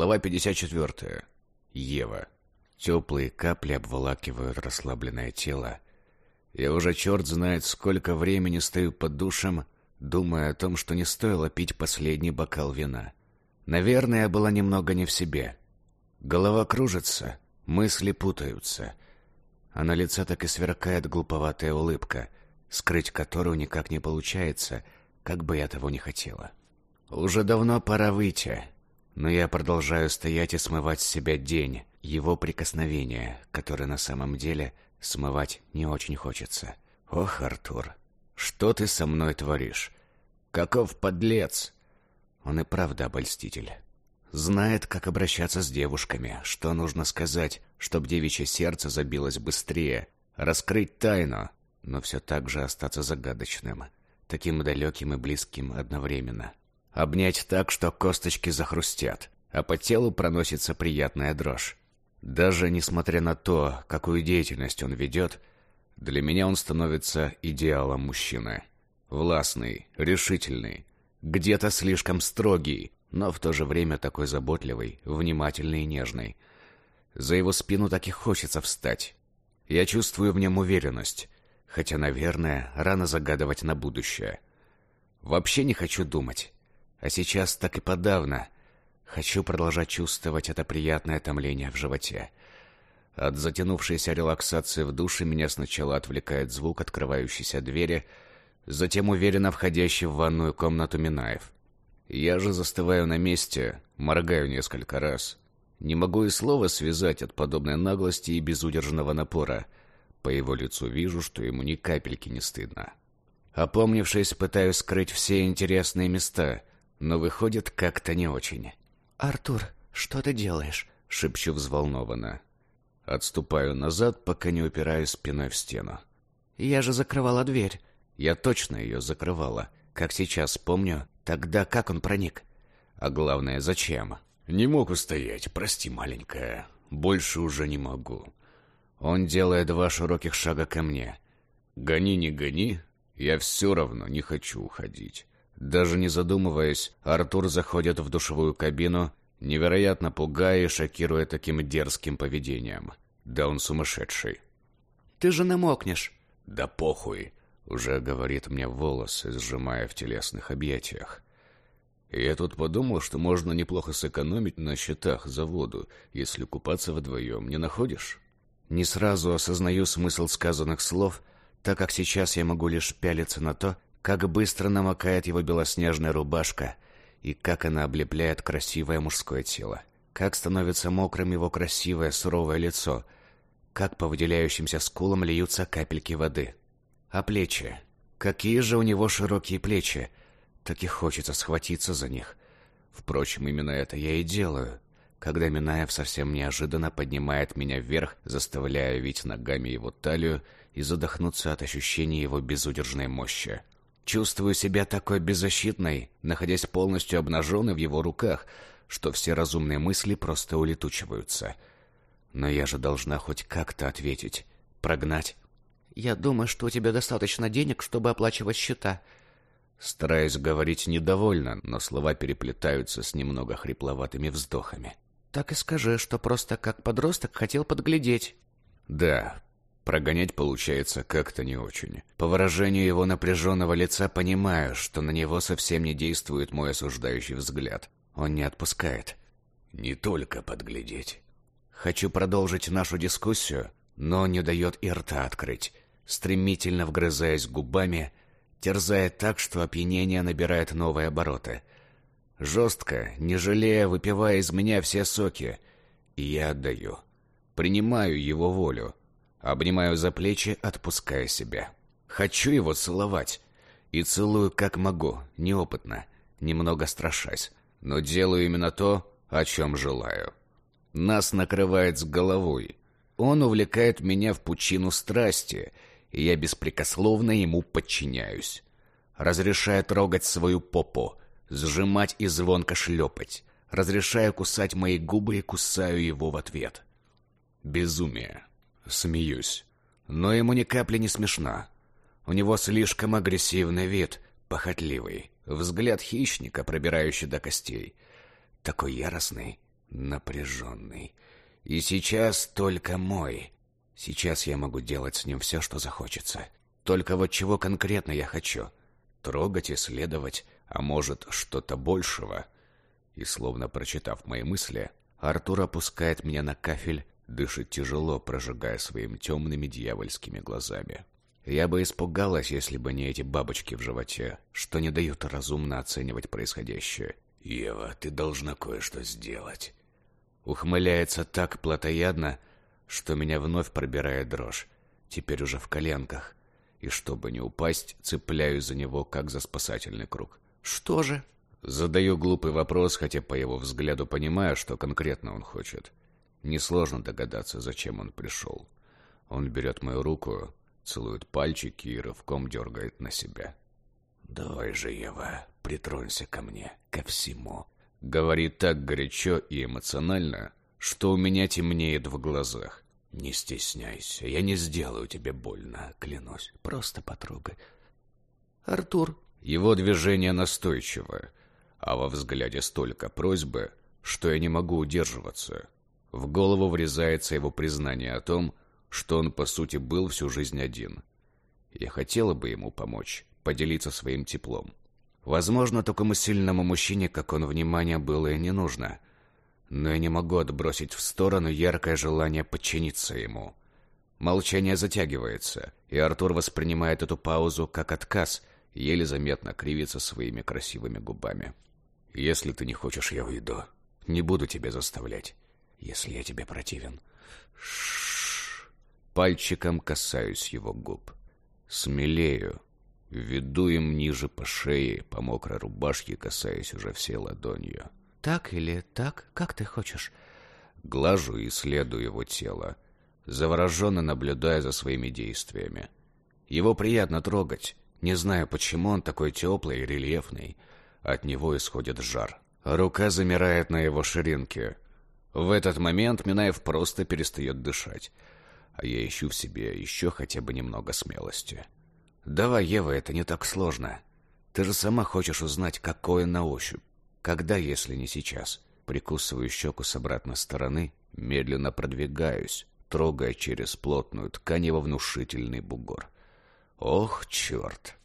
Глава 54. Ева. Теплые капли обволакивают расслабленное тело. Я уже черт знает сколько времени стою под душем, думая о том, что не стоило пить последний бокал вина. Наверное, я была немного не в себе. Голова кружится, мысли путаются. А на лице так и сверкает глуповатая улыбка, скрыть которую никак не получается, как бы я того не хотела. Уже давно пора выйти, но я продолжаю стоять и смывать с себя день, его прикосновения, которые на самом деле смывать не очень хочется. Ох, Артур, что ты со мной творишь? Каков подлец! Он и правда обольститель. Знает, как обращаться с девушками, что нужно сказать, чтобы девичье сердце забилось быстрее, раскрыть тайну, но все так же остаться загадочным, таким далеким и близким одновременно. Обнять так, что косточки захрустят, а по телу проносится приятная дрожь. Даже несмотря на то, какую деятельность он ведет, для меня он становится идеалом мужчины. Властный, решительный, где-то слишком строгий, но в то же время такой заботливый, внимательный и нежный. За его спину так и хочется встать. Я чувствую в нем уверенность, хотя, наверное, рано загадывать на будущее. Вообще не хочу думать. А сейчас так и подавно. Хочу продолжать чувствовать это приятное томление в животе. От затянувшейся релаксации в душе меня сначала отвлекает звук открывающейся двери, затем уверенно входящий в ванную комнату Минаев. Я же застываю на месте, моргаю несколько раз. Не могу и слова связать от подобной наглости и безудержного напора. По его лицу вижу, что ему ни капельки не стыдно. Опомнившись, пытаюсь скрыть все интересные места, но выходит как-то не очень. «Артур, что ты делаешь?» — шепчу взволнованно. Отступаю назад, пока не упираюсь спиной в стену. «Я же закрывала дверь». Я точно ее закрывала. Как сейчас помню, тогда как он проник? А главное, зачем? Не мог устоять, прости, маленькая. Больше уже не могу. Он делает два широких шага ко мне. Гони, не гони, я все равно не хочу уходить. Даже не задумываясь, Артур заходит в душевую кабину, невероятно пугая и шокируя таким дерзким поведением. Да он сумасшедший. «Ты же намокнешь!» «Да похуй!» — уже говорит мне волосы, сжимая в телесных объятиях. Я тут подумал, что можно неплохо сэкономить на счетах за воду, если купаться вдвоем, не находишь? Не сразу осознаю смысл сказанных слов, так как сейчас я могу лишь пялиться на то, как быстро намокает его белоснежная рубашка и как она облепляет красивое мужское тело. Как становится мокрым его красивое суровое лицо, как по выделяющимся скулам льются капельки воды. А плечи? Какие же у него широкие плечи! Так и хочется схватиться за них. Впрочем, именно это я и делаю, когда Минаев совсем неожиданно поднимает меня вверх, заставляя вить ногами его талию и задохнуться от ощущения его безудержной мощи. Чувствую себя такой беззащитной, находясь полностью обнаженной в его руках, что все разумные мысли просто улетучиваются. Но я же должна хоть как-то ответить, прогнать. «Я думаю, что у тебя достаточно денег, чтобы оплачивать счета». Стараюсь говорить недовольно, но слова переплетаются с немного хрипловатыми вздохами. «Так и скажи, что просто как подросток хотел подглядеть». «Да, Прогонять получается как-то не очень. По выражению его напряженного лица понимаю, что на него совсем не действует мой осуждающий взгляд. Он не отпускает. Не только подглядеть. Хочу продолжить нашу дискуссию, но не дает и рта открыть, стремительно вгрызаясь губами, терзая так, что опьянение набирает новые обороты. Жестко, не жалея, выпивая из меня все соки, и я отдаю. Принимаю его волю, Обнимаю за плечи, отпуская себя. Хочу его целовать. И целую как могу, неопытно, немного страшась. Но делаю именно то, о чем желаю. Нас накрывает с головой. Он увлекает меня в пучину страсти, и я беспрекословно ему подчиняюсь. Разрешаю трогать свою попу, сжимать и звонко шлепать. Разрешаю кусать мои губы и кусаю его в ответ. Безумие. Смеюсь. Но ему ни капли не смешно. У него слишком агрессивный вид, похотливый. Взгляд хищника, пробирающий до костей. Такой яростный, напряженный. И сейчас только мой. Сейчас я могу делать с ним все, что захочется. Только вот чего конкретно я хочу? Трогать, исследовать, а может, что-то большего? И словно прочитав мои мысли, Артур опускает меня на кафель, дышит тяжело, прожигая своими темными дьявольскими глазами. Я бы испугалась, если бы не эти бабочки в животе, что не дают разумно оценивать происходящее. «Ева, ты должна кое-что сделать». Ухмыляется так плотоядно, что меня вновь пробирает дрожь, теперь уже в коленках. И чтобы не упасть, цепляюсь за него, как за спасательный круг. «Что же?» Задаю глупый вопрос, хотя по его взгляду понимаю, что конкретно он хочет. Несложно догадаться, зачем он пришел. Он берет мою руку, целует пальчики и рывком дергает на себя. «Давай же, Ева, притронься ко мне, ко всему». Говорит так горячо и эмоционально, что у меня темнеет в глазах. «Не стесняйся, я не сделаю тебе больно, клянусь. Просто потрогай». «Артур». Его движение настойчивое, а во взгляде столько просьбы, что я не могу удерживаться. В голову врезается его признание о том, что он, по сути, был всю жизнь один. Я хотела бы ему помочь, поделиться своим теплом. Возможно, такому сильному мужчине, как он, внимания было и не нужно. Но я не могу отбросить в сторону яркое желание подчиниться ему. Молчание затягивается, и Артур воспринимает эту паузу как отказ, еле заметно кривится своими красивыми губами. «Если ты не хочешь, я уйду. Не буду тебя заставлять. Если я тебе противен...» Шш. Пальчиком касаюсь его губ. Смелею, Веду им ниже по шее, по мокрой рубашке, касаясь уже всей ладонью. «Так или так, как ты хочешь?» Глажу и исследую его тело, завороженно наблюдая за своими действиями. Его приятно трогать. Не знаю, почему он такой теплый и рельефный. От него исходит жар. Рука замирает на его ширинке. В этот момент Минаев просто перестает дышать. А я ищу в себе еще хотя бы немного смелости. «Давай, Ева, это не так сложно. Ты же сама хочешь узнать, какое на ощупь. Когда, если не сейчас?» Прикусываю щеку с обратной стороны, медленно продвигаюсь, трогая через плотную ткань его внушительный бугор. «Ох, черт!»